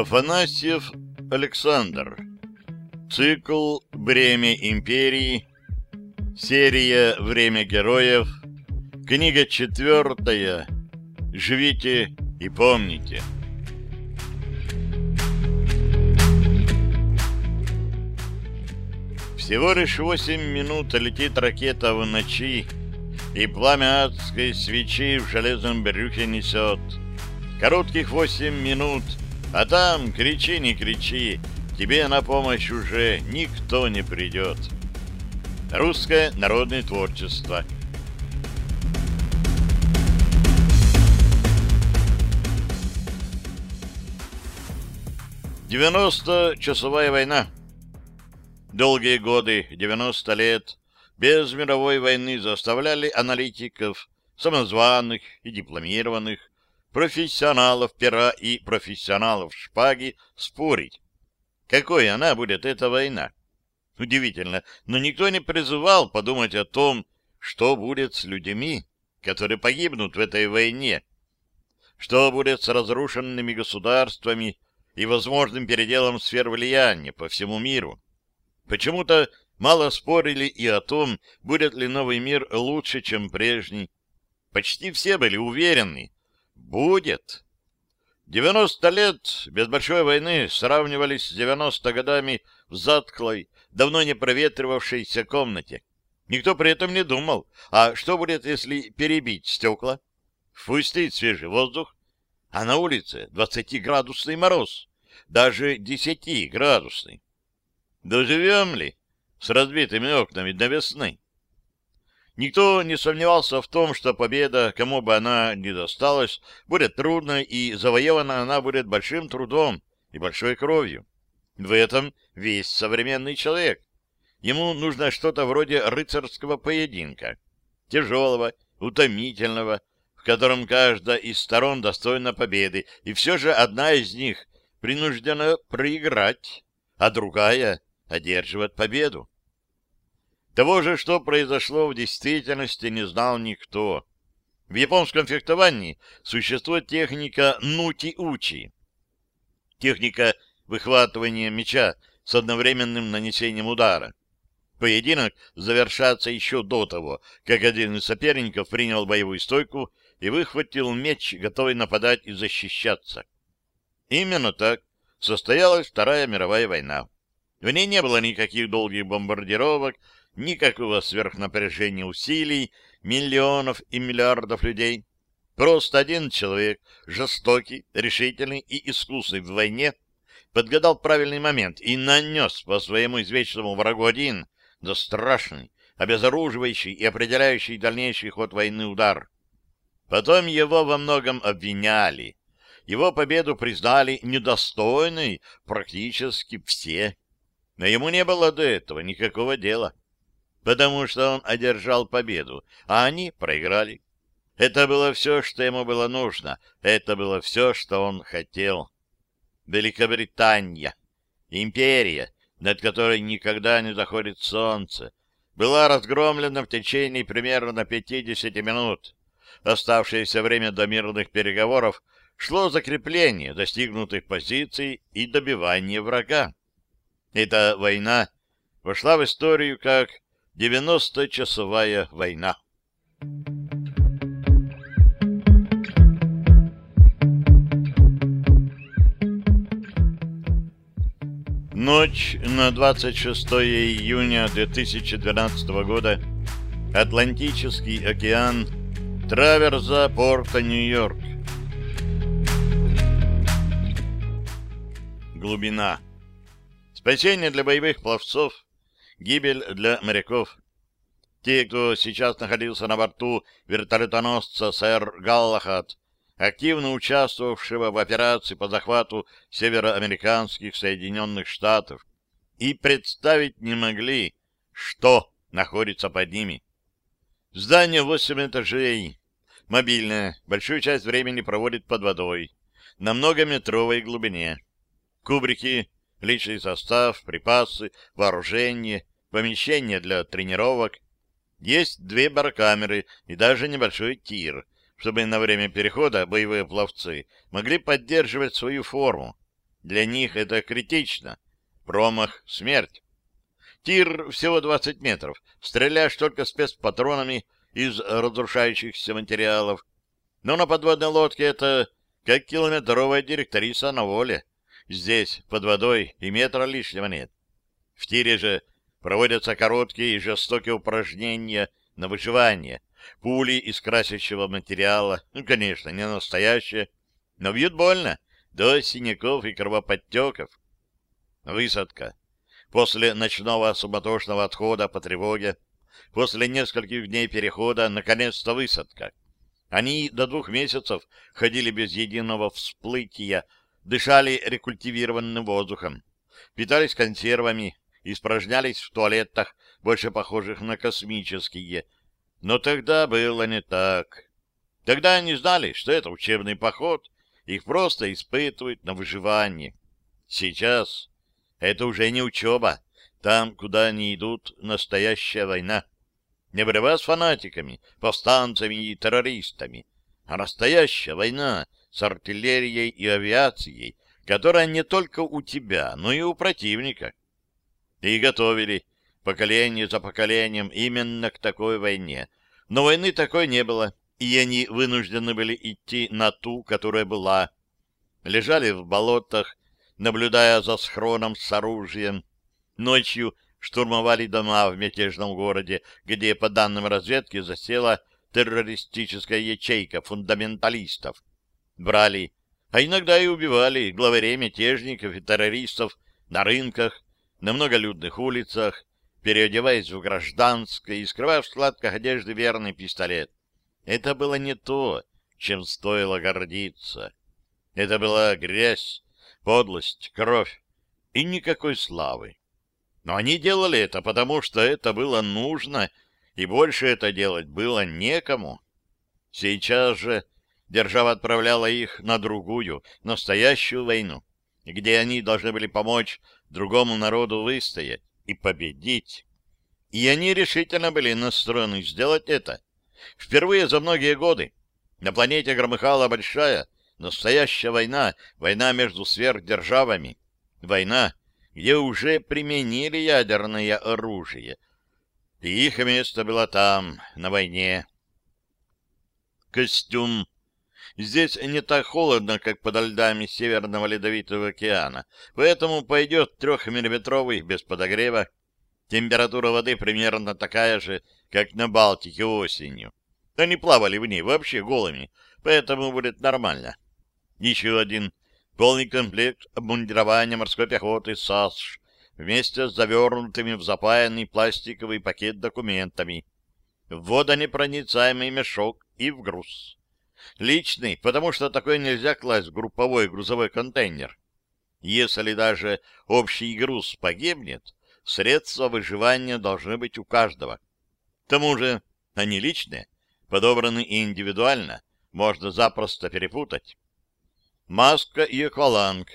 Афанасьев Александр. Цикл «Бремя империи». Серия «Время героев». Книга четвертая. Живите и помните. Всего лишь восемь минут летит ракета в ночи, и пламя адской свечи в железном брюхе несет. Коротких восемь минут, а там, кричи, не кричи, тебе на помощь уже никто не придет. Русское народное творчество. Девяносто-часовая война. Долгие годы, 90 лет, без мировой войны заставляли аналитиков, самозваных и дипломированных, профессионалов пера и профессионалов шпаги спорить, какой она будет, эта война. Удивительно, но никто не призывал подумать о том, что будет с людьми, которые погибнут в этой войне, что будет с разрушенными государствами и возможным переделом сфер влияния по всему миру. Почему-то мало спорили и о том, будет ли новый мир лучше, чем прежний. Почти все были уверены. Будет. 90 лет без большой войны сравнивались с 90 годами в затклой, давно не проветривавшейся комнате. Никто при этом не думал, а что будет, если перебить стекла, впустить свежий воздух, а на улице 20-градусный мороз, даже 10-градусный. Доживем ли с разбитыми окнами до весны? Никто не сомневался в том, что победа, кому бы она ни досталась, будет трудной, и завоевана она будет большим трудом и большой кровью. В этом весь современный человек. Ему нужно что-то вроде рыцарского поединка, тяжелого, утомительного, в котором каждая из сторон достойна победы, и все же одна из них принуждена проиграть, а другая одерживает победу. Того же, что произошло в действительности, не знал никто. В японском фехтовании существует техника нути-учи. Техника выхватывания меча с одновременным нанесением удара. Поединок завершается еще до того, как один из соперников принял боевую стойку и выхватил меч, готовый нападать и защищаться. Именно так состоялась Вторая мировая война. В ней не было никаких долгих бомбардировок, никакого сверхнапряжения усилий миллионов и миллиардов людей. Просто один человек, жестокий, решительный и искусный в войне, подгадал правильный момент и нанес по своему извечному врагу один, да страшный, обезоруживающий и определяющий дальнейший ход войны удар. Потом его во многом обвиняли. Его победу признали недостойной практически все. Но ему не было до этого никакого дела потому что он одержал победу, а они проиграли. Это было все, что ему было нужно, это было все, что он хотел. Великобритания, империя, над которой никогда не заходит солнце, была разгромлена в течение примерно 50 минут. Оставшееся время до мирных переговоров шло закрепление достигнутых позиций и добивание врага. Эта война вошла в историю как Девяносточасовая война. Ночь на 26 июня 2012 года. Атлантический океан. Траверза порта Нью-Йорк. Глубина. Спасение для боевых пловцов Гибель для моряков. Те, кто сейчас находился на борту вертолетоносца «Сэр Галлахат», активно участвовавшего в операции по захвату североамериканских Соединенных Штатов, и представить не могли, что находится под ними. Здание 8 этажей, мобильное, большую часть времени проводит под водой, на многометровой глубине. Кубрики, личный состав, припасы, вооружение, помещение для тренировок, есть две баркамеры и даже небольшой тир, чтобы на время перехода боевые пловцы могли поддерживать свою форму. Для них это критично. Промах — смерть. Тир всего 20 метров. Стреляешь только спецпатронами из разрушающихся материалов. Но на подводной лодке это как километровая директриса на воле. Здесь, под водой, и метра лишнего нет. В тире же проводятся короткие и жестокие упражнения на выживание. Пули из красящего материала, ну, конечно, не настоящие, но бьют больно, до синяков и кровоподтеков. Высадка. После ночного суматошного отхода по тревоге, после нескольких дней перехода, наконец-то высадка. Они до двух месяцев ходили без единого всплытия, дышали рекультивированным воздухом, питались консервами, испражнялись в туалетах, больше похожих на космические. Но тогда было не так. Тогда они знали, что это учебный поход, их просто испытывают на выживание. Сейчас это уже не учеба. Там, куда они идут, настоящая война. Не борьба с фанатиками, повстанцами и террористами, а настоящая война с артиллерией и авиацией, которая не только у тебя, но и у противника. И готовили поколение за поколением именно к такой войне. Но войны такой не было, и они вынуждены были идти на ту, которая была. Лежали в болотах, наблюдая за схроном с оружием. Ночью штурмовали дома в мятежном городе, где, по данным разведки, засела террористическая ячейка фундаменталистов. Брали, а иногда и убивали главарей мятежников и террористов на рынках, на многолюдных улицах, переодеваясь в гражданское и скрывая в складках одежды верный пистолет. Это было не то, чем стоило гордиться. Это была грязь, подлость, кровь и никакой славы. Но они делали это, потому что это было нужно, и больше это делать было некому. Сейчас же держава отправляла их на другую, настоящую войну, где они должны были помочь другому народу выстоять и победить. И они решительно были настроены сделать это. Впервые за многие годы на планете громыхала большая, настоящая война, война между сверхдержавами, война, где уже применили ядерное оружие, и их место было там, на войне. Костюм. Здесь не так холодно, как под льдами Северного Ледовитого океана, поэтому пойдет трехмиллиметровый без подогрева. Температура воды примерно такая же, как на Балтике осенью. Они плавали в ней вообще голыми, поэтому будет нормально. Еще один полный комплект обмундирования морской пехоты САСШ вместе с завернутыми в запаянный пластиковый пакет документами, водонепроницаемый мешок и в груз. Личный, потому что такое нельзя класть в групповой грузовой контейнер. Если даже общий груз погибнет, средства выживания должны быть у каждого. К тому же они личные, подобраны индивидуально, можно запросто перепутать маска и акваланг.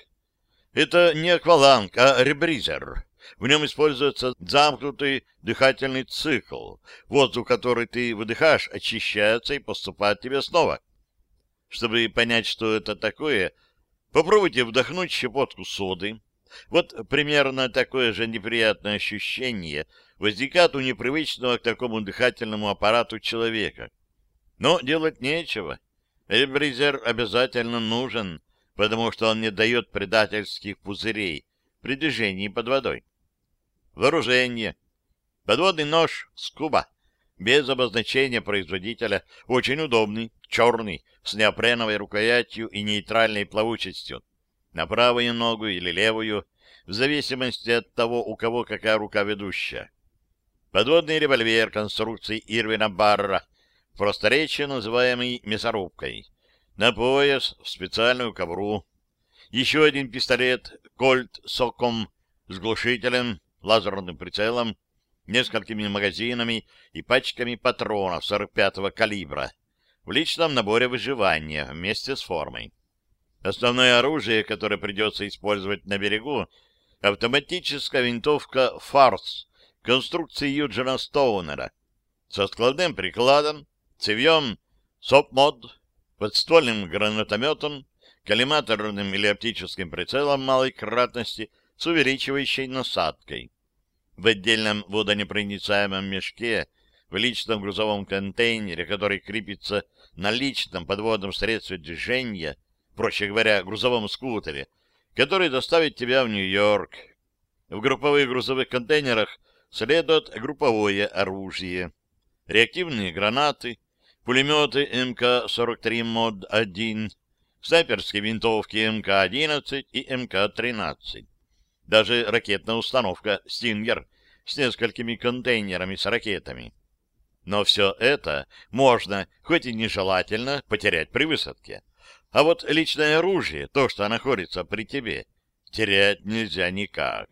Это не акваланг, а ребризер. В нем используется замкнутый дыхательный цикл. Воздух, который ты выдыхаешь, очищается и поступает тебе снова. Чтобы понять, что это такое, попробуйте вдохнуть щепотку соды. Вот примерно такое же неприятное ощущение возникает у непривычного к такому дыхательному аппарату человека. Но делать нечего. Ребризер обязательно нужен, потому что он не дает предательских пузырей при движении под водой. Вооружение. Подводный нож скуба, без обозначения производителя, очень удобный, черный, с неопреновой рукоятью и нейтральной плавучестью. На правую ногу или левую, в зависимости от того, у кого какая рука ведущая. Подводный револьвер конструкции Ирвина Барра, в просторечии называемый мясорубкой на пояс в специальную ковру. Еще один пистолет «Кольт» соком с глушителем, лазерным прицелом, несколькими магазинами и пачками патронов 45-го калибра в личном наборе выживания вместе с формой. Основное оружие, которое придется использовать на берегу, автоматическая винтовка «Фарс» конструкции Юджина Стоунера со складным прикладом, цевьем, СОП-мод подствольным гранатометом, коллиматорным или оптическим прицелом малой кратности с увеличивающей насадкой. В отдельном водонепроницаемом мешке в личном грузовом контейнере, который крепится на личном подводном средстве движения, проще говоря, грузовом скутере, который доставит тебя в Нью-Йорк. В групповых грузовых контейнерах следует групповое оружие, реактивные гранаты, пулеметы МК-43 МОД-1, снайперские винтовки МК-11 и МК-13. Даже ракетная установка «Стингер» с несколькими контейнерами с ракетами. Но все это можно, хоть и нежелательно, потерять при высадке. А вот личное оружие, то, что находится при тебе, терять нельзя никак.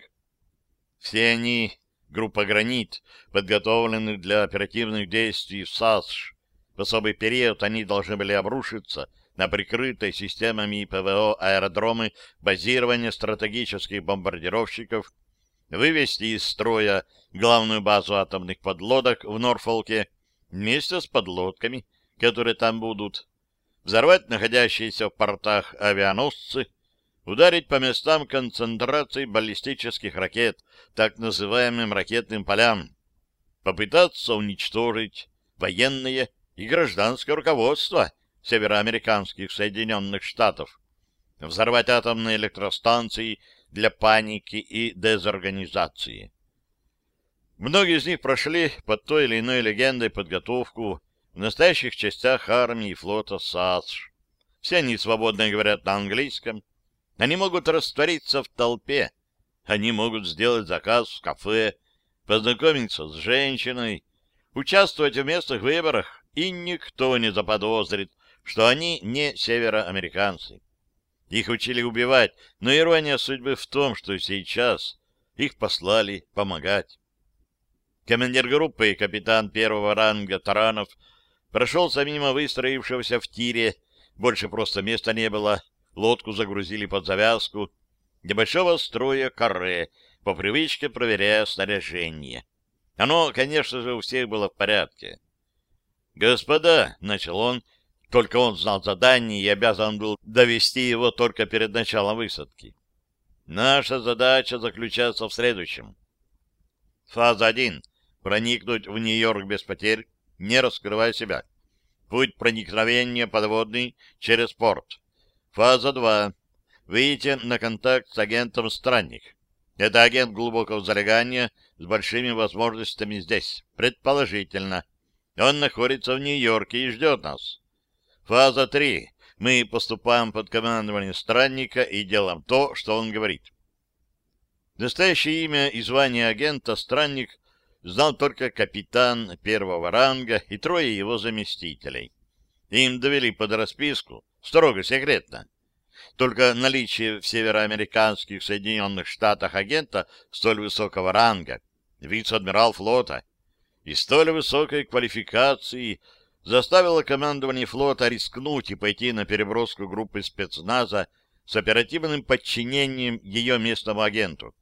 Все они, группа «Гранит», подготовлены для оперативных действий в САСШ. В особый период они должны были обрушиться на прикрытые системами ПВО аэродромы базирования стратегических бомбардировщиков вывести из строя главную базу атомных подлодок в Норфолке вместе с подлодками, которые там будут, взорвать находящиеся в портах авианосцы, ударить по местам концентрации баллистических ракет, так называемым ракетным полям, попытаться уничтожить военное и гражданское руководство североамериканских Соединенных Штатов, взорвать атомные электростанции для паники и дезорганизации. Многие из них прошли под той или иной легендой подготовку в настоящих частях армии и флота САСШ. Все они свободно говорят на английском. Они могут раствориться в толпе. Они могут сделать заказ в кафе, познакомиться с женщиной, участвовать в местных выборах, и никто не заподозрит, что они не североамериканцы. Их учили убивать, но ирония судьбы в том, что сейчас их послали помогать. Командир группы и капитан первого ранга Таранов прошелся мимо выстроившегося в тире, больше просто места не было, лодку загрузили под завязку, небольшого строя каре, по привычке проверяя снаряжение. Оно, конечно же, у всех было в порядке. «Господа», — начал он, только он знал задание и обязан был довести его только перед началом высадки. Наша задача заключается в следующем. Фаза 1. Проникнуть в Нью-Йорк без потерь, не раскрывая себя. Путь проникновения подводный через порт. Фаза 2. Выйти на контакт с агентом Странник. Это агент глубокого залегания с большими возможностями здесь, предположительно. Он находится в Нью-Йорке и ждет нас. Фаза 3. Мы поступаем под командование странника и делаем то, что он говорит. Настоящее имя и звание агента странник знал только капитан первого ранга и трое его заместителей. Им довели под расписку, строго секретно. Только наличие в североамериканских Соединенных Штатах агента столь высокого ранга, вице-адмирал флота, и столь высокой квалификации – заставило командование флота рискнуть и пойти на переброску группы спецназа с оперативным подчинением ее местному агенту.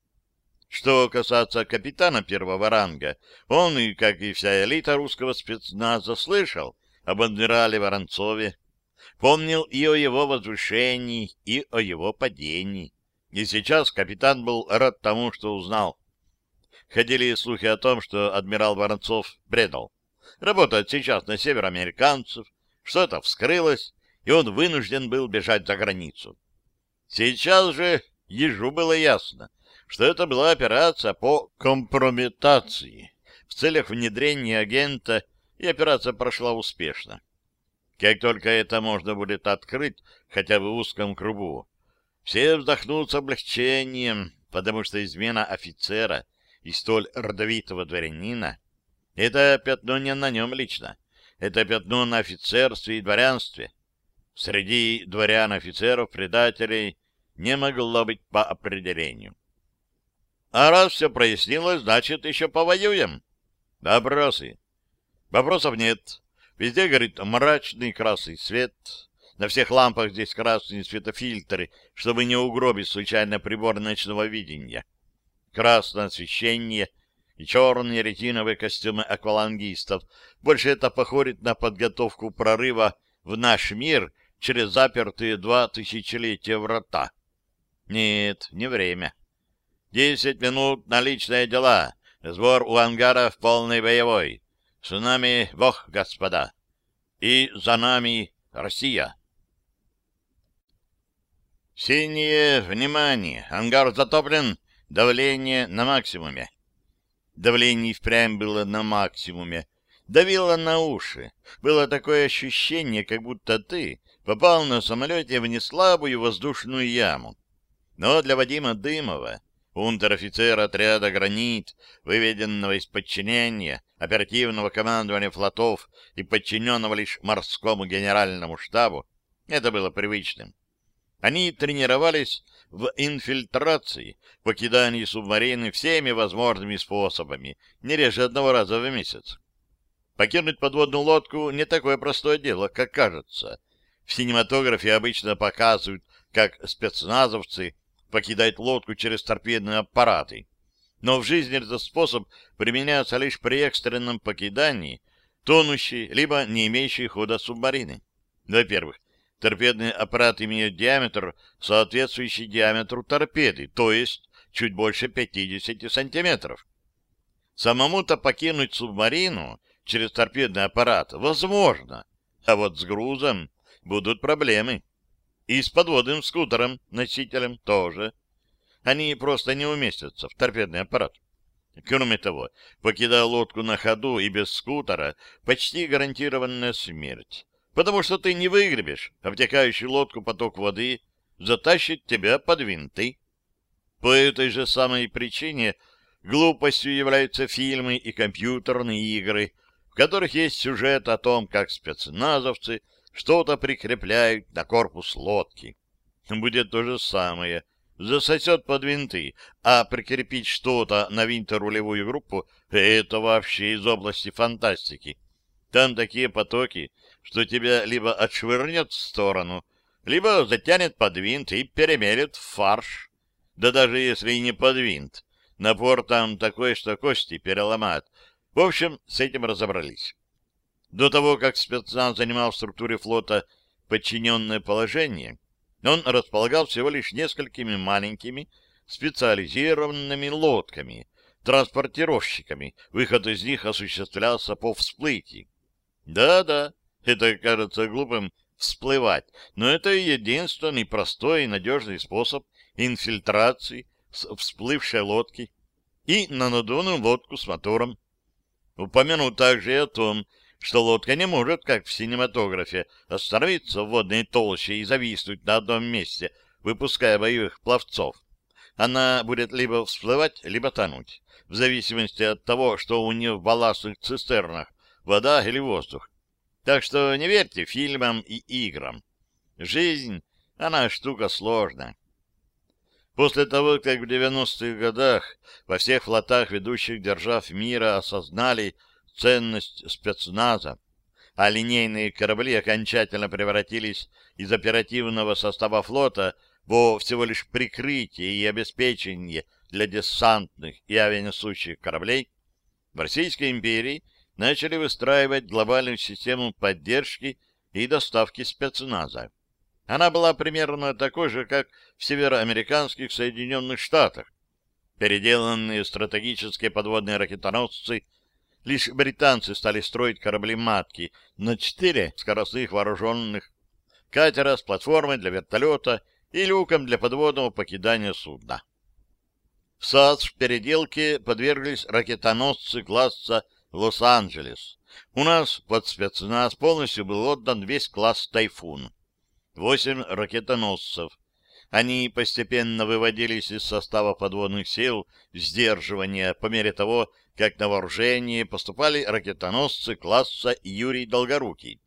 Что касается капитана первого ранга, он, и как и вся элита русского спецназа, слышал об адмирале Воронцове, помнил и о его возвышении, и о его падении. И сейчас капитан был рад тому, что узнал. Ходили слухи о том, что адмирал Воронцов предал работает сейчас на североамериканцев, что-то вскрылось, и он вынужден был бежать за границу. Сейчас же ежу было ясно, что это была операция по компрометации в целях внедрения агента, и операция прошла успешно. Как только это можно будет открыть, хотя бы в узком кругу, все вздохнут с облегчением, потому что измена офицера и столь родовитого дворянина это пятно не на нем лично. Это пятно на офицерстве и дворянстве. Среди дворян-офицеров-предателей не могло быть по определению. А раз все прояснилось, значит, еще повоюем. Вопросы? Вопросов нет. Везде горит мрачный красный свет. На всех лампах здесь красные светофильтры, чтобы не угробить случайно прибор ночного видения. Красное освещение — и черные ретиновые костюмы аквалангистов. Больше это походит на подготовку прорыва в наш мир через запертые два тысячелетия врата. Нет, не время. Десять минут на личные дела. Сбор у ангара в полный боевой. С нами Бог, господа. И за нами Россия. Синее, внимание! Ангар затоплен, давление на максимуме. Давление впрямь было на максимуме. Давило на уши. Было такое ощущение, как будто ты попал на самолете в неслабую воздушную яму. Но для Вадима Дымова, унтер-офицера отряда «Гранит», выведенного из подчинения оперативного командования флотов и подчиненного лишь морскому генеральному штабу, это было привычным. Они тренировались в инфильтрации, покидании субмарины всеми возможными способами, не реже одного раза в месяц. Покинуть подводную лодку не такое простое дело, как кажется. В синематографе обычно показывают, как спецназовцы покидать лодку через торпедные аппараты. Но в жизни этот способ применяется лишь при экстренном покидании тонущей либо не имеющей хода субмарины. Во-первых, торпедный аппарат имеет диаметр, соответствующий диаметру торпеды, то есть чуть больше 50 сантиметров. Самому-то покинуть субмарину через торпедный аппарат возможно, а вот с грузом будут проблемы. И с подводным скутером-носителем тоже. Они просто не уместятся в торпедный аппарат. Кроме того, покидая лодку на ходу и без скутера, почти гарантированная смерть. Потому что ты не выгребешь, обтекающий лодку поток воды затащит тебя под винты. По этой же самой причине глупостью являются фильмы и компьютерные игры, в которых есть сюжет о том, как спецназовцы что-то прикрепляют на корпус лодки. Будет то же самое. Засосет под винты, а прикрепить что-то на винторулевую группу — это вообще из области фантастики. Там такие потоки, что тебя либо отшвырнет в сторону, либо затянет под винт и перемелет в фарш. Да даже если и не под винт, напор там такой, что кости переломают. В общем, с этим разобрались. До того, как спецназ занимал в структуре флота подчиненное положение, он располагал всего лишь несколькими маленькими специализированными лодками, транспортировщиками. Выход из них осуществлялся по всплытии. Да-да, это кажется глупым всплывать, но это единственный простой и надежный способ инфильтрации с всплывшей лодки и на надувную лодку с мотором. Упомяну также и о том, что лодка не может, как в синематографе, остановиться в водной толще и зависнуть на одном месте, выпуская боевых пловцов. Она будет либо всплывать, либо тонуть, в зависимости от того, что у нее в балластных цистернах, вода или воздух. Так что не верьте фильмам и играм. Жизнь, она штука сложная. После того, как в 90-х годах во всех флотах ведущих держав мира осознали, ценность спецназа, а линейные корабли окончательно превратились из оперативного состава флота во всего лишь прикрытие и обеспечение для десантных и авианесущих кораблей, в Российской империи начали выстраивать глобальную систему поддержки и доставки спецназа. Она была примерно такой же, как в североамериканских Соединенных Штатах. Переделанные стратегические подводные ракетоносцы — Лишь британцы стали строить корабли-матки на четыре скоростных вооруженных катера с платформой для вертолета и люком для подводного покидания судна. В САС в переделке подверглись ракетоносцы класса «Лос-Анджелес». У нас под спецназ полностью был отдан весь класс «Тайфун». Восемь ракетоносцев. Они постепенно выводились из состава подводных сил сдерживания по мере того, как на вооружение поступали ракетоносцы класса Юрий Долгорукий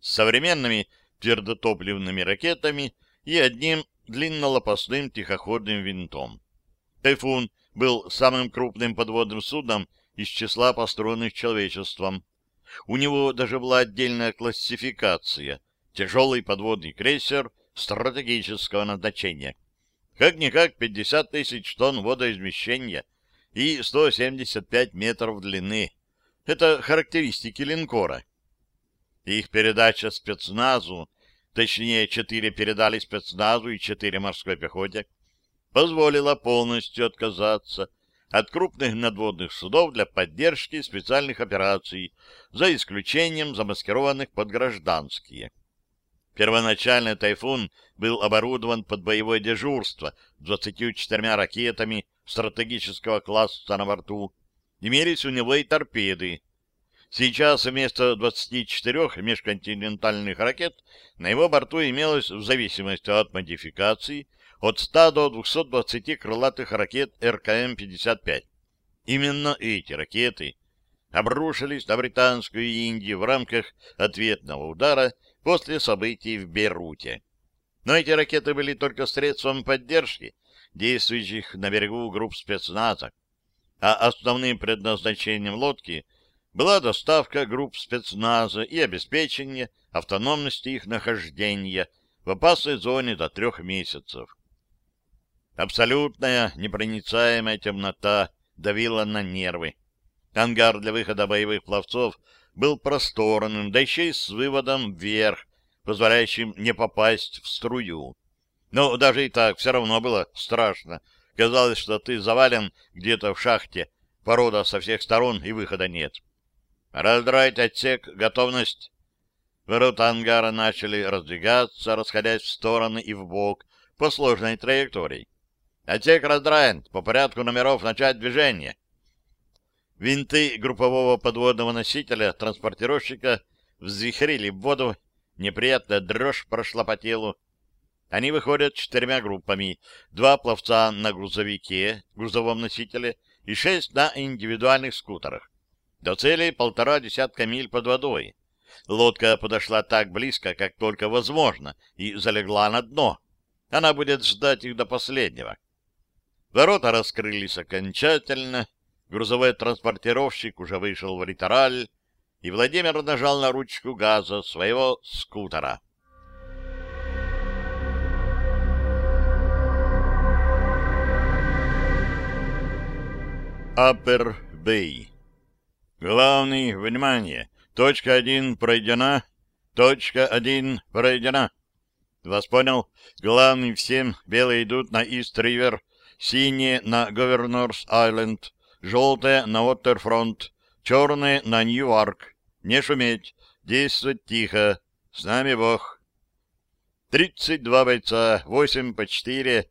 с современными твердотопливными ракетами и одним длиннолопастным тихоходным винтом. «Тайфун» был самым крупным подводным судном из числа построенных человечеством. У него даже была отдельная классификация — тяжелый подводный крейсер стратегического назначения. Как-никак 50 тысяч тонн водоизмещения — и 175 метров длины. Это характеристики линкора. Их передача спецназу точнее, четыре передали спецназу и четыре морской пехоте, позволила полностью отказаться от крупных надводных судов для поддержки специальных операций, за исключением замаскированных под гражданские. Первоначально «Тайфун» был оборудован под боевое дежурство 24 ракетами стратегического класса на борту. Имелись у него и торпеды. Сейчас вместо 24 межконтинентальных ракет на его борту имелось, в зависимости от модификации, от 100 до 220 крылатых ракет РКМ-55. Именно эти ракеты обрушились на Британскую Индию в рамках ответного удара после событий в Бейруте. Но эти ракеты были только средством поддержки действующих на берегу групп спецназа, а основным предназначением лодки была доставка групп спецназа и обеспечение автономности их нахождения в опасной зоне до трех месяцев. Абсолютная непроницаемая темнота давила на нервы. Ангар для выхода боевых пловцов был просторным, да еще и с выводом вверх, позволяющим не попасть в струю. Но даже и так все равно было страшно. Казалось, что ты завален где-то в шахте, порода со всех сторон и выхода нет. Раздраить отсек, готовность. Ворота ангара начали раздвигаться, расходясь в стороны и в бок по сложной траектории. Отсек раздраен, по порядку номеров начать движение. Винты группового подводного носителя, транспортировщика, взвихрили в воду, неприятная дрожь прошла по телу. Они выходят четырьмя группами. Два пловца на грузовике, грузовом носителе, и шесть на индивидуальных скутерах. До цели полтора десятка миль под водой. Лодка подошла так близко, как только возможно, и залегла на дно. Она будет ждать их до последнего. Ворота раскрылись окончательно, грузовой транспортировщик уже вышел в литераль, и Владимир нажал на ручку газа своего скутера. Аппер Бэй. Главный, внимание! Точка один пройдена. Точка один пройдена. Вас понял? Главный всем. Белые идут на Ист-Ривер, синие на Говернорс-Айленд, желтые на Уоттерфронт, черные на Нью-Арк. Не шуметь, действовать тихо. С нами Бог. Тридцать два бойца, восемь по четыре.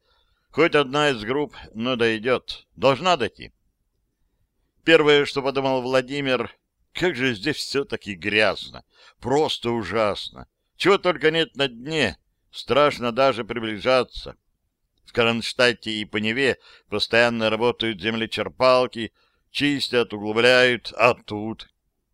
Хоть одна из групп, но дойдет. Должна дойти. Первое, что подумал Владимир, как же здесь все-таки грязно. Просто ужасно. Чего только нет на дне. Страшно даже приближаться. В Кронштадте и по Неве постоянно работают землечерпалки, чистят, углубляют, а тут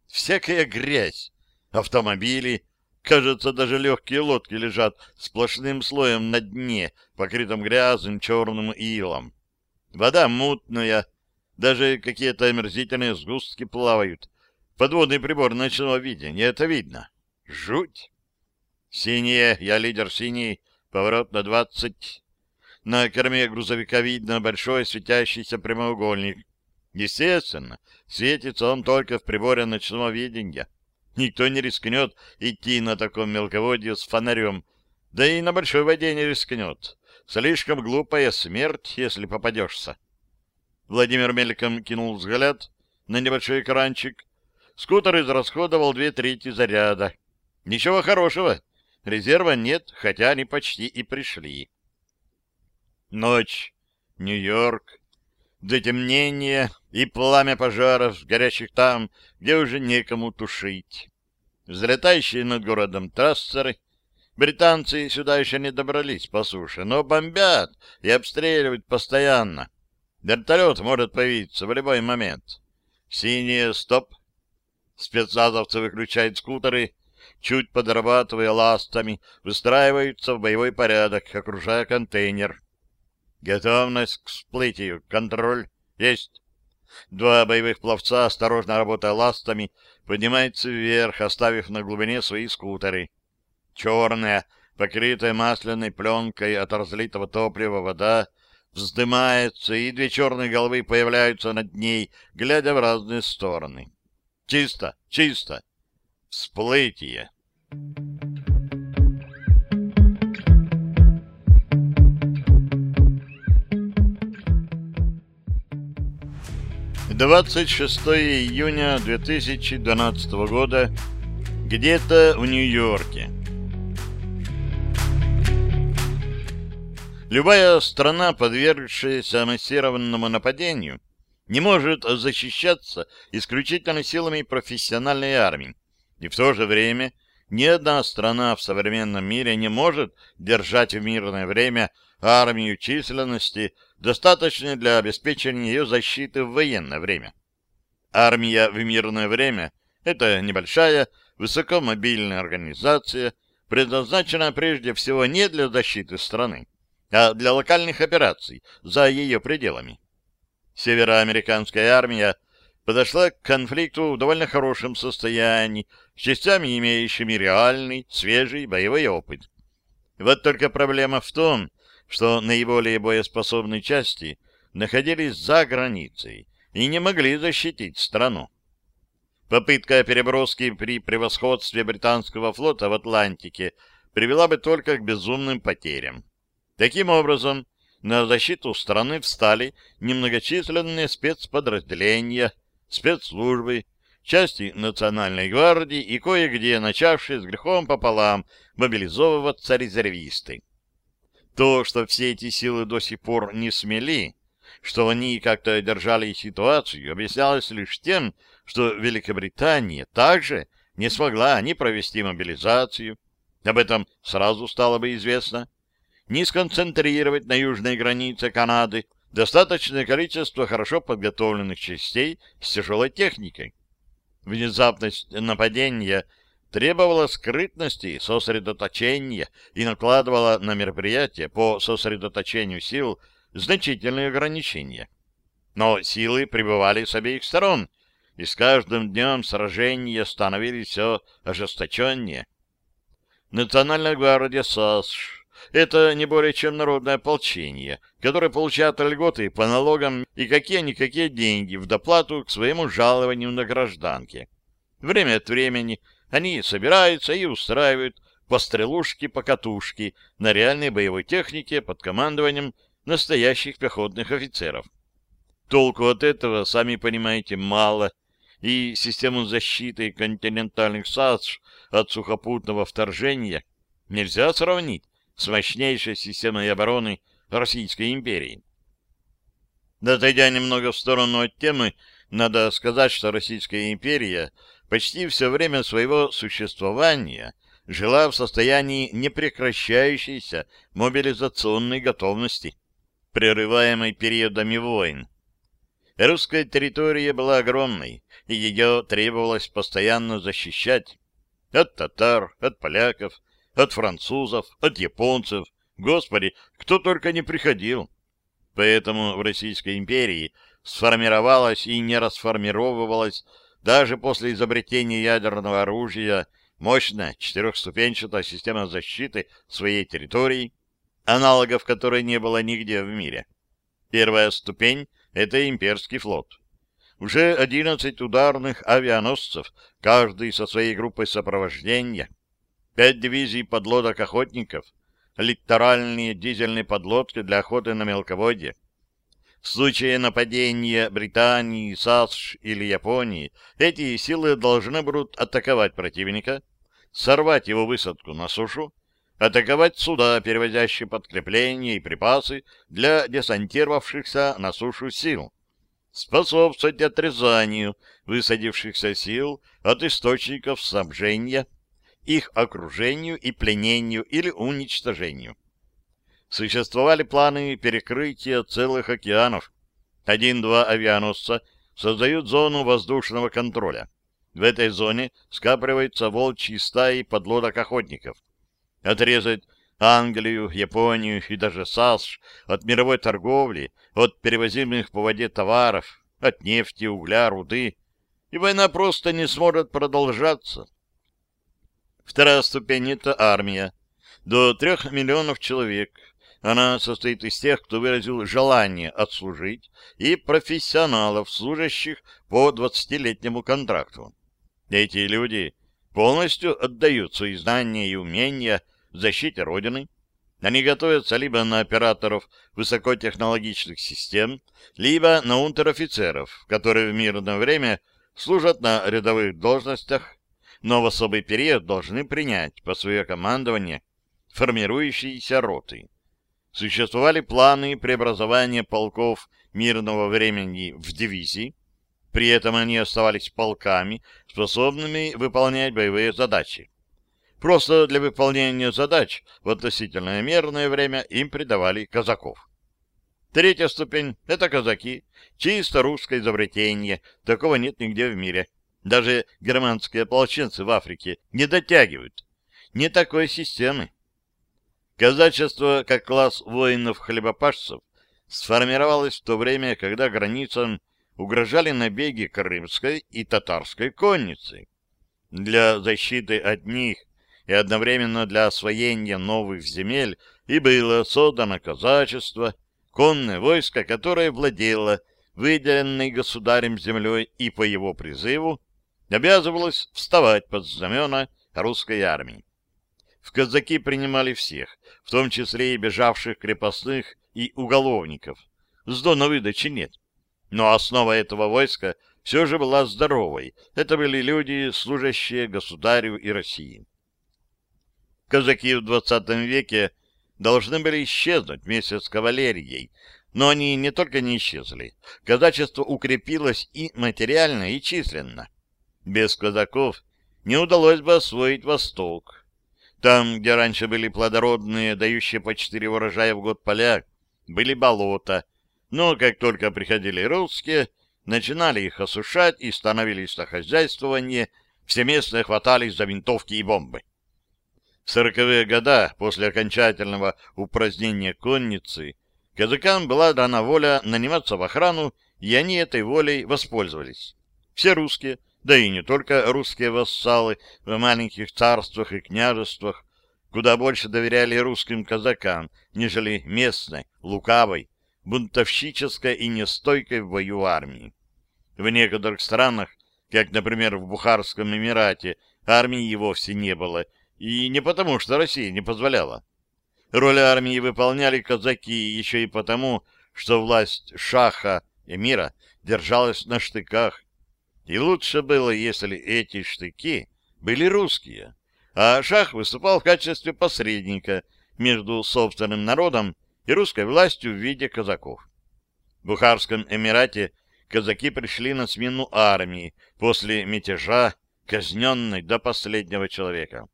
всякая грязь. Автомобили, кажется, даже легкие лодки лежат сплошным слоем на дне, покрытым грязным черным илом. Вода мутная, даже какие-то омерзительные сгустки плавают. Подводный прибор ночного видения, это видно. Жуть! Синие, я лидер синий, поворот на двадцать. На корме грузовика видно большой светящийся прямоугольник. Естественно, светится он только в приборе ночного видения. Никто не рискнет идти на таком мелководье с фонарем, да и на большой воде не рискнет. Слишком глупая смерть, если попадешься. Владимир мельком кинул взгляд на небольшой экранчик. Скутер израсходовал две трети заряда. Ничего хорошего. Резерва нет, хотя они почти и пришли. Ночь, Нью-Йорк, затемнение и пламя пожаров, горящих там, где уже некому тушить. Взлетающие над городом трассеры. Британцы сюда еще не добрались по суше, но бомбят и обстреливают постоянно. Вертолет может появиться в любой момент. Синие стоп. Спецназовцы выключают скутеры, чуть подрабатывая ластами, выстраиваются в боевой порядок, окружая контейнер. Готовность к всплытию. Контроль. Есть. Два боевых пловца, осторожно работая ластами, поднимаются вверх, оставив на глубине свои скутеры. Черная, покрытая масляной пленкой от разлитого топлива вода, вздымается, и две черные головы появляются над ней, глядя в разные стороны. Чисто, чисто. Всплытие. 26 июня 2012 года, где-то в Нью-Йорке. Любая страна, подвергшаяся массированному нападению, не может защищаться исключительно силами профессиональной армии, и в то же время ни одна страна в современном мире не может держать в мирное время армию численности, достаточной для обеспечения ее защиты в военное время. Армия в мирное время — это небольшая, высокомобильная организация, предназначена прежде всего не для защиты страны, а для локальных операций за ее пределами. Североамериканская армия подошла к конфликту в довольно хорошем состоянии, с частями, имеющими реальный, свежий боевой опыт. Вот только проблема в том, что наиболее боеспособные части находились за границей и не могли защитить страну. Попытка переброски при превосходстве британского флота в Атлантике привела бы только к безумным потерям. Таким образом, на защиту страны встали немногочисленные спецподразделения, спецслужбы, части Национальной гвардии и кое-где начавшие с грехом пополам мобилизовываться резервисты. То, что все эти силы до сих пор не смели, что они как-то держали ситуацию, объяснялось лишь тем, что Великобритания также не смогла ни провести мобилизацию, об этом сразу стало бы известно, ни сконцентрировать на южной границе Канады достаточное количество хорошо подготовленных частей с тяжелой техникой. Внезапность нападения требовала скрытности, сосредоточения и накладывала на мероприятие по сосредоточению сил значительные ограничения. Но силы пребывали с обеих сторон, и с каждым днем сражения становились все ожесточеннее. Национальная гвардия САСШ это не более чем народное ополчение, которое получает льготы по налогам и какие-никакие деньги в доплату к своему жалованию на гражданке. Время от времени они собираются и устраивают пострелушки-покатушки на реальной боевой технике под командованием настоящих пехотных офицеров. Толку от этого, сами понимаете, мало, и систему защиты континентальных САСШ от сухопутного вторжения нельзя сравнить с мощнейшей системой обороны Российской империи. Отойдя немного в сторону от темы, надо сказать, что Российская империя почти все время своего существования жила в состоянии непрекращающейся мобилизационной готовности, прерываемой периодами войн. Русская территория была огромной, и ее требовалось постоянно защищать от татар, от поляков, от французов, от японцев. Господи, кто только не приходил. Поэтому в Российской империи сформировалась и не расформировывалась даже после изобретения ядерного оружия мощная четырехступенчатая система защиты своей территории, аналогов которой не было нигде в мире. Первая ступень — это имперский флот. Уже 11 ударных авианосцев, каждый со своей группой сопровождения — пять дивизий подлодок-охотников, литеральные дизельные подлодки для охоты на мелководье. В случае нападения Британии, САСШ или Японии эти силы должны будут атаковать противника, сорвать его высадку на сушу, атаковать суда, перевозящие подкрепления и припасы для десантировавшихся на сушу сил, способствовать отрезанию высадившихся сил от источников снабжения, их окружению и пленению или уничтожению. Существовали планы перекрытия целых океанов. Один-два авианосца создают зону воздушного контроля. В этой зоне скапливаются волчьи стаи подлодок-охотников. Отрезать Англию, Японию и даже САСШ от мировой торговли, от перевозимых по воде товаров, от нефти, угля, руды, и война просто не сможет продолжаться. Вторая ступень — это армия. До трех миллионов человек. Она состоит из тех, кто выразил желание отслужить, и профессионалов, служащих по 20-летнему контракту. Эти люди полностью отдают свои знания и умения защите Родины, Они готовятся либо на операторов высокотехнологичных систем, либо на унтер-офицеров, которые в мирное время служат на рядовых должностях, но в особый период должны принять по свое командование формирующиеся роты. Существовали планы преобразования полков мирного времени в дивизии, при этом они оставались полками, способными выполнять боевые задачи. Просто для выполнения задач в относительно мирное время им придавали казаков. Третья ступень — это казаки, чисто русское изобретение, такого нет нигде в мире. Даже германские ополченцы в Африке не дотягивают. Не такой системы. Казачество, как класс воинов-хлебопашцев, сформировалось в то время, когда границам угрожали набеги крымской и татарской конницы. Для защиты от них и одновременно для освоения новых земель и было создано казачество, конное войско, которое владело выделенной государем землей и по его призыву обязывалось вставать под знамена русской армии. В казаки принимали всех, в том числе и бежавших крепостных и уголовников. С дона выдачи нет. Но основа этого войска все же была здоровой. Это были люди, служащие государю и России. Казаки в XX веке должны были исчезнуть вместе с кавалерией, но они не только не исчезли. Казачество укрепилось и материально, и численно. Без казаков не удалось бы освоить Восток. Там, где раньше были плодородные, дающие по четыре урожая в год поля, были болота, но как только приходили русские, начинали их осушать и становились на хозяйствование, все местные хватались за винтовки и бомбы. В сороковые года, после окончательного упразднения конницы, казакам была дана воля наниматься в охрану, и они этой волей воспользовались. Все русские, да и не только русские вассалы в маленьких царствах и княжествах, куда больше доверяли русским казакам, нежели местной, лукавой, бунтовщической и нестойкой в бою армии. В некоторых странах, как, например, в Бухарском Эмирате, армии и вовсе не было, и не потому, что Россия не позволяла. Роль армии выполняли казаки еще и потому, что власть шаха, эмира, держалась на штыках. И лучше было, если эти штыки были русские, а шах выступал в качестве посредника между собственным народом и русской властью в виде казаков. В Бухарском Эмирате казаки пришли на смену армии после мятежа, казненной до последнего человека.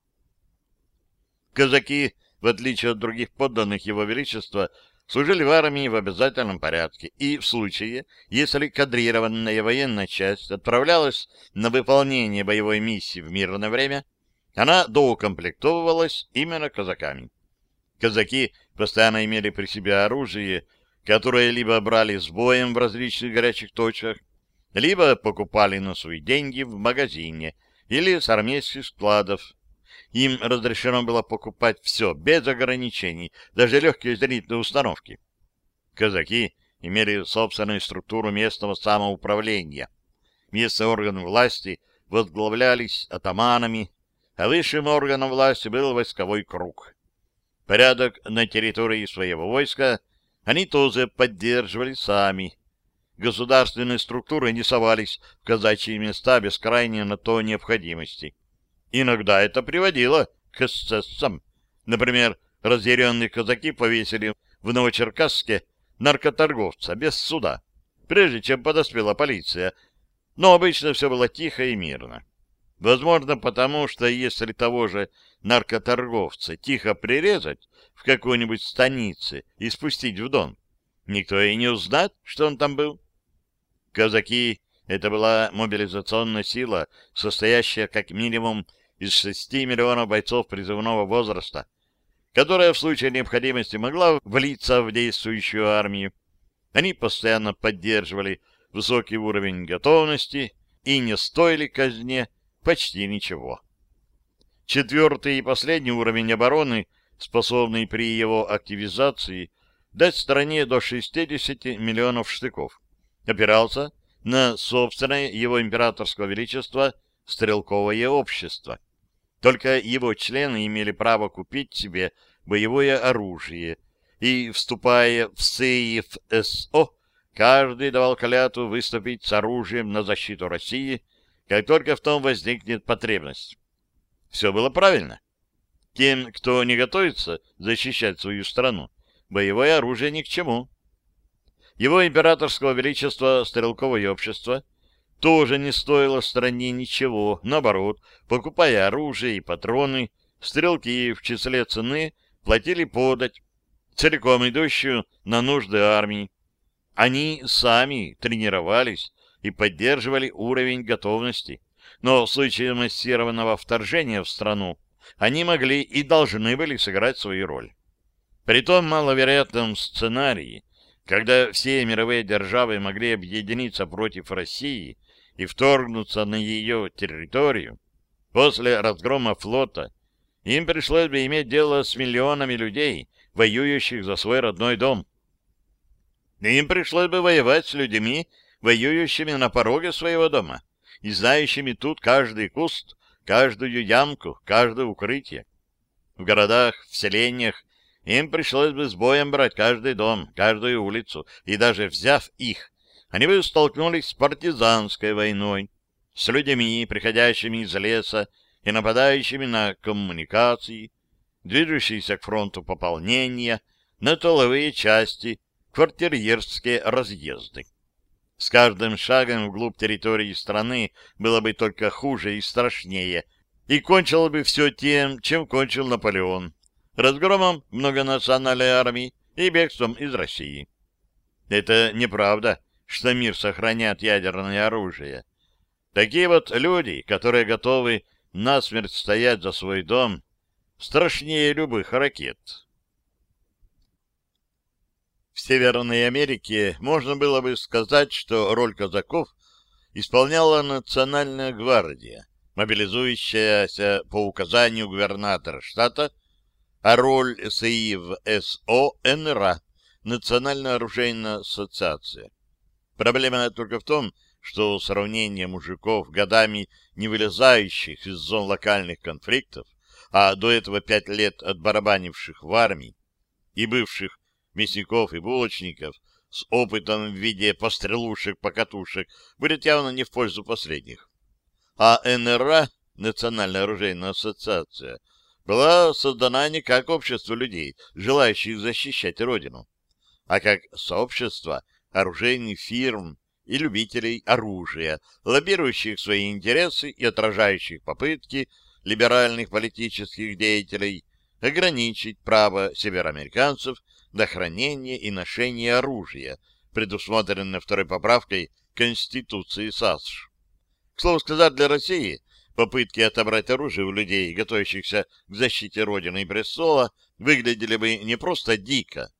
Казаки, в отличие от других подданных его величества, служили в армии в обязательном порядке, и в случае, если кадрированная военная часть отправлялась на выполнение боевой миссии в мирное время, она доукомплектовывалась именно казаками. Казаки постоянно имели при себе оружие, которое либо брали с боем в различных горячих точках, либо покупали на свои деньги в магазине или с армейских складов, им разрешено было покупать все, без ограничений, даже легкие зрительные установки. Казаки имели собственную структуру местного самоуправления. Местные органы власти возглавлялись атаманами, а высшим органом власти был войсковой круг. Порядок на территории своего войска они тоже поддерживали сами. Государственные структуры не совались в казачьи места без крайней на то необходимости. Иногда это приводило к эксцессам. Например, разъяренные казаки повесили в Новочеркасске наркоторговца без суда, прежде чем подоспела полиция, но обычно все было тихо и мирно. Возможно, потому что если того же наркоторговца тихо прирезать в какой-нибудь станице и спустить в дон, никто и не узнает, что он там был. Казаки — это была мобилизационная сила, состоящая как минимум из 6 миллионов бойцов призывного возраста, которая в случае необходимости могла влиться в действующую армию. Они постоянно поддерживали высокий уровень готовности и не стоили казне почти ничего. Четвертый и последний уровень обороны, способный при его активизации дать стране до 60 миллионов штыков, опирался на собственное его императорского величества стрелковое общество. Только его члены имели право купить себе боевое оружие, и, вступая в СИФСО, каждый давал клятву выступить с оружием на защиту России, как только в том возникнет потребность. Все было правильно. Тем, кто не готовится защищать свою страну, боевое оружие ни к чему. Его императорского величества стрелковое общество тоже не стоило стране ничего. Наоборот, покупая оружие и патроны, стрелки в числе цены платили подать, целиком идущую на нужды армии. Они сами тренировались и поддерживали уровень готовности. Но в случае массированного вторжения в страну они могли и должны были сыграть свою роль. При том маловероятном сценарии, когда все мировые державы могли объединиться против России и вторгнуться на ее территорию, после разгрома флота им пришлось бы иметь дело с миллионами людей, воюющих за свой родной дом. Им пришлось бы воевать с людьми, воюющими на пороге своего дома и знающими тут каждый куст, каждую ямку, каждое укрытие. В городах, в селениях им пришлось бы с боем брать каждый дом, каждую улицу, и даже взяв их, они бы столкнулись с партизанской войной, с людьми, приходящими из леса и нападающими на коммуникации, движущиеся к фронту пополнения, на тыловые части, квартирьерские разъезды. С каждым шагом вглубь территории страны было бы только хуже и страшнее, и кончило бы все тем, чем кончил Наполеон разгромом многонациональной армии и бегством из России. Это неправда, что мир сохранят ядерное оружие. Такие вот люди, которые готовы насмерть стоять за свой дом, страшнее любых ракет. В Северной Америке можно было бы сказать, что роль казаков исполняла Национальная гвардия, мобилизующаяся по указанию губернатора штата а роль СИ СО НРА — Национальная оружейная ассоциация. Проблема только в том, что сравнение мужиков, годами не вылезающих из зон локальных конфликтов, а до этого пять лет отбарабанивших в армии, и бывших мясников и булочников с опытом в виде пострелушек-покатушек, будет явно не в пользу последних. А НРА, Национальная оружейная ассоциация, была создана не как общество людей, желающих защищать Родину, а как сообщество оружейных фирм и любителей оружия, лоббирующих свои интересы и отражающих попытки либеральных политических деятелей ограничить право североамериканцев на хранение и ношение оружия, предусмотренное второй поправкой Конституции САСШ. К слову сказать, для России Попытки отобрать оружие у людей, готовящихся к защите Родины и престола, выглядели бы не просто дико,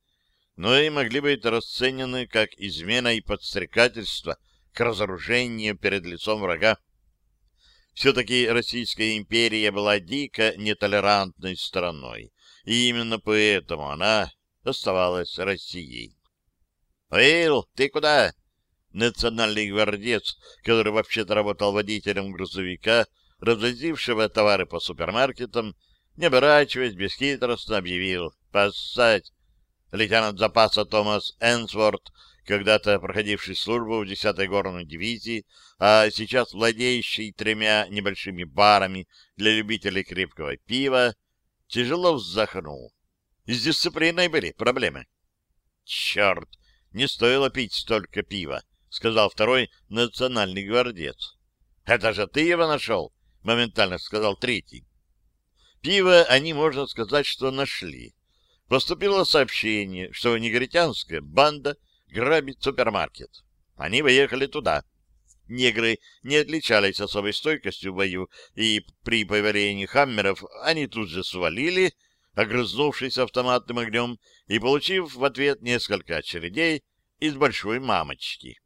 но и могли быть расценены как измена и подстрекательство к разоружению перед лицом врага. Все-таки Российская империя была дико нетолерантной страной, и именно поэтому она оставалась Россией. «Уилл, ты куда?» Национальный гвардец, который вообще-то работал водителем грузовика, развозившего товары по супермаркетам, не оборачиваясь, бесхитростно объявил «Поссать!» Лейтенант запаса Томас Энсворт, когда-то проходивший службу в 10-й горной дивизии, а сейчас владеющий тремя небольшими барами для любителей крепкого пива, тяжело вздохнул. С дисциплиной были проблемы. «Черт! Не стоило пить столько пива!» — сказал второй национальный гвардец. «Это же ты его нашел?» — моментально сказал третий. Пиво они, можно сказать, что нашли. Поступило сообщение, что негритянская банда грабит супермаркет. Они выехали туда. Негры не отличались особой стойкостью в бою, и при появлении хаммеров они тут же свалили, огрызнувшись автоматным огнем и получив в ответ несколько очередей из большой мамочки.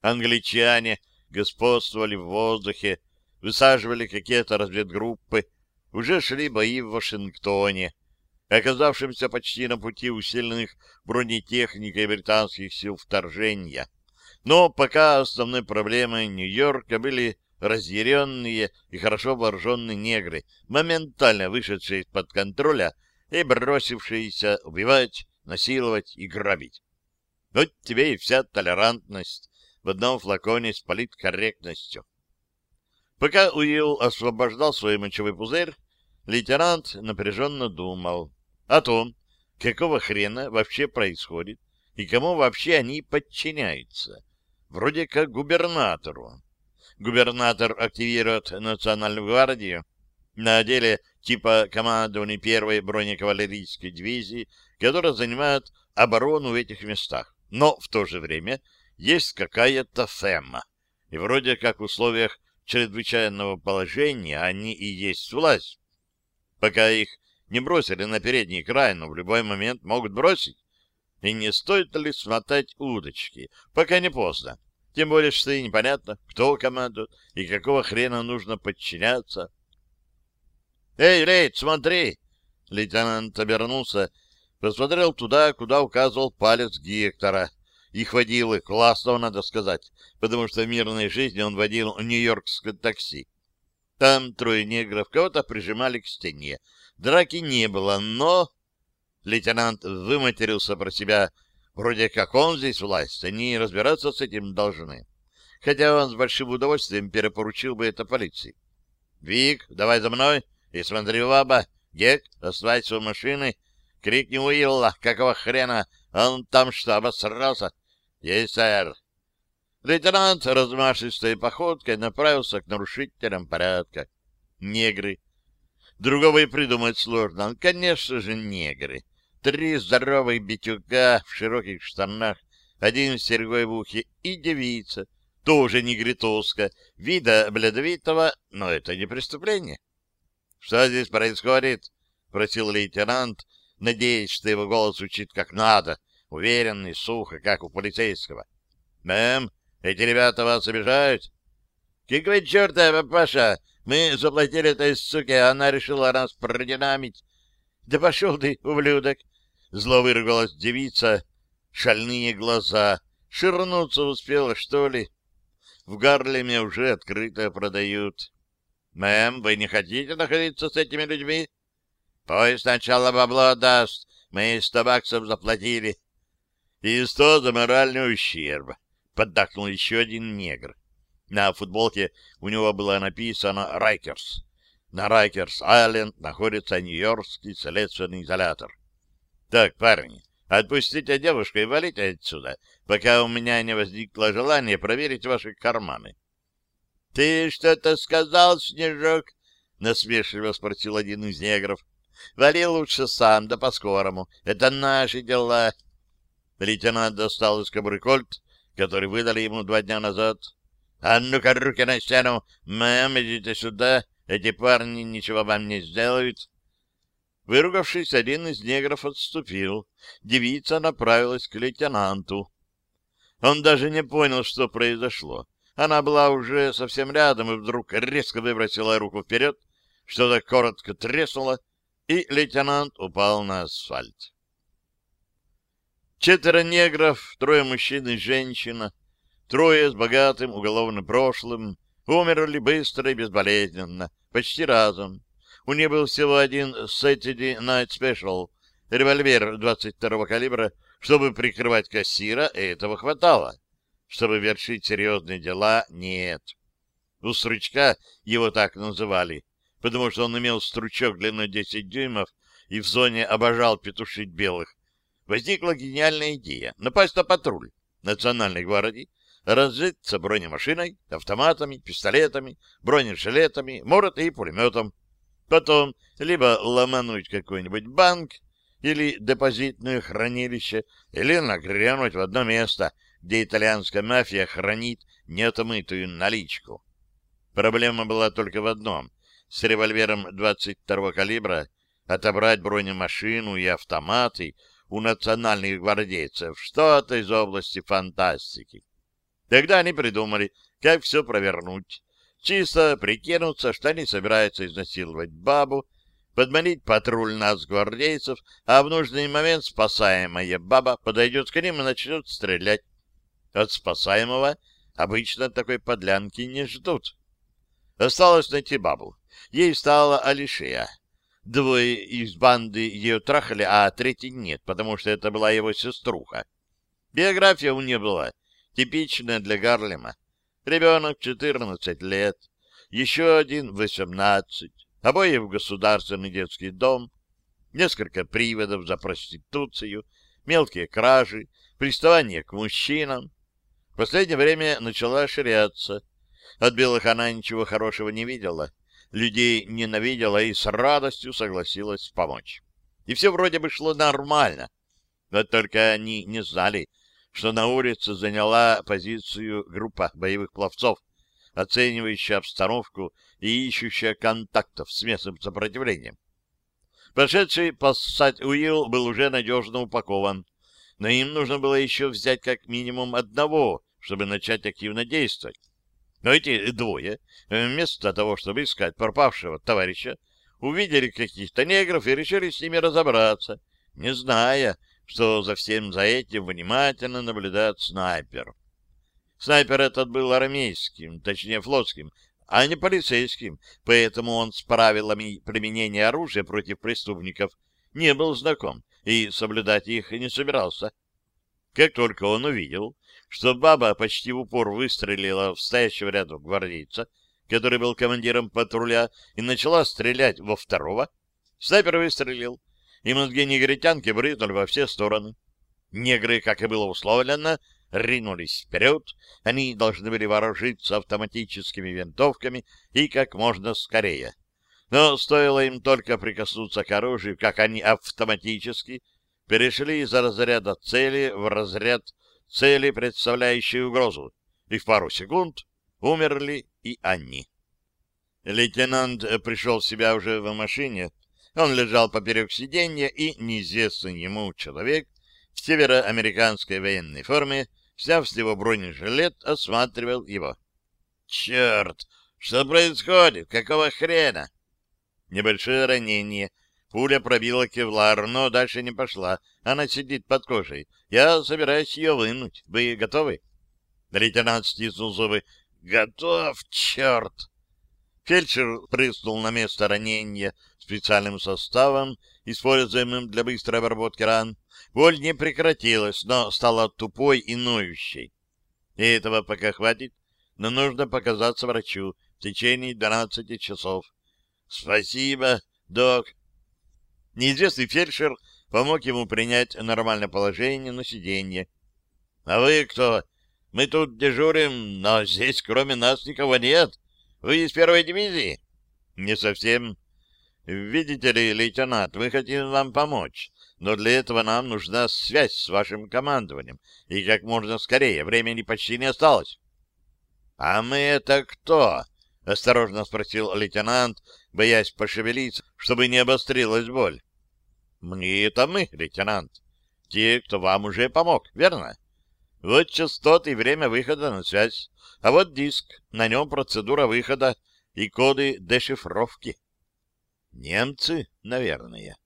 Англичане господствовали в воздухе, высаживали какие-то разведгруппы, уже шли бои в Вашингтоне, оказавшимся почти на пути усиленных бронетехникой британских сил вторжения. Но пока основной проблемой Нью-Йорка были разъяренные и хорошо вооруженные негры, моментально вышедшие из-под контроля и бросившиеся убивать, насиловать и грабить. Вот тебе и вся толерантность в одном флаконе с политкорректностью. Пока Уилл освобождал свой мочевой пузырь, лейтенант напряженно думал о том, какого хрена вообще происходит и кому вообще они подчиняются. Вроде как губернатору. Губернатор активирует национальную гвардию, на деле типа командования первой бронекавалерийской дивизии, которая занимает оборону в этих местах. Но в то же время есть какая-то фема. И вроде как в условиях чрезвычайного положения они и есть власть. Пока их не бросили на передний край, но в любой момент могут бросить. И не стоит ли смотать удочки, пока не поздно. Тем более, что и непонятно, кто командует и какого хрена нужно подчиняться. «Эй, Рейд, смотри!» Лейтенант обернулся, посмотрел туда, куда указывал палец Гектора. Их водилы, классного, надо сказать, потому что в мирной жизни он водил нью-йоркское такси. Там трое негров кого-то прижимали к стене. Драки не было, но... Лейтенант выматерился про себя. Вроде как он здесь власть, они разбираться с этим должны. Хотя он с большим удовольствием перепоручил бы это полиции. «Вик, давай за мной и смотри в оба. Гек, оставайся у машины. Крикни Уилла, какого хрена он там что, обосрался? Есть, сэр. Лейтенант размашистой походкой направился к нарушителям порядка. Негры. Другого и придумать сложно. Конечно же, негры. Три здоровых битюка в широких штанах, один с серьгой в ухе и девица, тоже негритовска, вида бледовитого, но это не преступление. — Что здесь происходит? — просил лейтенант, надеясь, что его голос звучит как надо, уверенный, сухо, как у полицейского. — Мэм, эти ребята вас обижают? — Какой черта, папаша? Мы заплатили этой суке, а она решила нас продинамить. — Да пошел ты, ублюдок! — зло выругалась девица. Шальные глаза. Ширнуться успела, что ли? В Гарлеме уже открыто продают. — Мэм, вы не хотите находиться с этими людьми? — Пусть сначала бабло даст. Мы сто баксов заплатили. — И сто за моральный ущерб, — поддакнул еще один негр. На футболке у него было написано «Райкерс». На Райкерс-Айленд находится Нью-Йоркский следственный изолятор. Так, парни, отпустите девушку и валите отсюда, пока у меня не возникло желание проверить ваши карманы. — Ты что-то сказал, Снежок? — насмешливо спросил один из негров. — Вали лучше сам, да по-скорому. Это наши дела. Лейтенант достал из кобуры кольт, который выдали ему два дня назад. — А ну-ка, руки на стену! Мэм, идите сюда! Эти парни ничего вам не сделают. Выругавшись, один из негров отступил. Девица направилась к лейтенанту. Он даже не понял, что произошло. Она была уже совсем рядом и вдруг резко выбросила руку вперед, что-то коротко треснуло, и лейтенант упал на асфальт. Четверо негров, трое мужчин и женщина, трое с богатым уголовным прошлым, умерли быстро и безболезненно, почти разом. У нее был всего один Saturday Night Special, револьвер 22-го калибра, чтобы прикрывать кассира, этого хватало. Чтобы вершить серьезные дела, нет. У стручка его так называли, потому что он имел стручок длиной 10 дюймов и в зоне обожал петушить белых, возникла гениальная идея напасть на патруль Национальной гвардии, разжиться бронемашиной, автоматами, пистолетами, бронежилетами, может и пулеметом. Потом либо ломануть какой-нибудь банк или депозитное хранилище, или нагрянуть в одно место, где итальянская мафия хранит неотмытую наличку. Проблема была только в одном. С револьвером 22-го калибра отобрать бронемашину и автоматы у национальных гвардейцев что-то из области фантастики. Тогда они придумали, как все провернуть. Чисто прикинуться, что они собираются изнасиловать бабу, подманить патруль нас, гвардейцев, а в нужный момент спасаемая баба подойдет к ним и начнет стрелять. От спасаемого обычно такой подлянки не ждут. Осталось найти бабу. Ей стала Алишея. Двое из банды ее трахали, а третий нет, потому что это была его сеструха. Биография у нее была типичная для Гарлема. Ребенок 14 лет, еще один 18, обои в государственный детский дом, несколько приводов за проституцию, мелкие кражи, приставание к мужчинам. В последнее время начала ширяться. От белых она ничего хорошего не видела, людей ненавидела и с радостью согласилась помочь. И все вроде бы шло нормально. Вот только они не знали, что на улице заняла позицию группа боевых пловцов, оценивающая обстановку и ищущая контактов с местным сопротивлением. Пошедший поссать Уилл был уже надежно упакован, но им нужно было еще взять как минимум одного, чтобы начать активно действовать. Но эти двое, вместо того, чтобы искать пропавшего товарища, увидели каких-то негров и решили с ними разобраться, не зная, что за всем за этим внимательно наблюдает снайпер. Снайпер этот был армейским, точнее флотским, а не полицейским, поэтому он с правилами применения оружия против преступников не был знаком и соблюдать их не собирался. Как только он увидел, что баба почти в упор выстрелила в стоящего рядом гвардейца, который был командиром патруля, и начала стрелять во второго, снайпер выстрелил, и мозги негритянки брызнули во все стороны. Негры, как и было условлено, ринулись вперед, они должны были вооружиться автоматическими винтовками и как можно скорее. Но стоило им только прикоснуться к оружию, как они автоматически перешли из разряда цели в разряд цели, представляющие угрозу, и в пару секунд умерли и они. Лейтенант пришел в себя уже в машине, он лежал поперек сиденья, и неизвестный ему человек в североамериканской военной форме, сняв с него бронежилет, осматривал его. «Черт! Что происходит? Какого хрена?» Небольшое ранение. Пуля пробила кевлар, но дальше не пошла. Она сидит под кожей. Я собираюсь ее вынуть. Вы готовы? Лейтенант стиснул зубы. «Готов, черт!» Фельдшер прыснул на место ранения специальным составом, используемым для быстрой обработки ран. Боль не прекратилась, но стала тупой и ноющей. И этого пока хватит, но нужно показаться врачу в течение 12 часов. Спасибо, док. Неизвестный фельдшер помог ему принять нормальное положение на сиденье. — А вы кто? Мы тут дежурим, но здесь кроме нас никого нет. Вы из первой дивизии? Не совсем. Видите ли, лейтенант, мы хотим вам помочь, но для этого нам нужна связь с вашим командованием, и как можно скорее, времени почти не осталось. — А мы это кто? — осторожно спросил лейтенант, боясь пошевелиться, чтобы не обострилась боль. — Мне это мы, лейтенант. Те, кто вам уже помог, верно? Вот частоты и время выхода на связь. А вот диск, на нем процедура выхода и коды дешифровки. Немцы, наверное.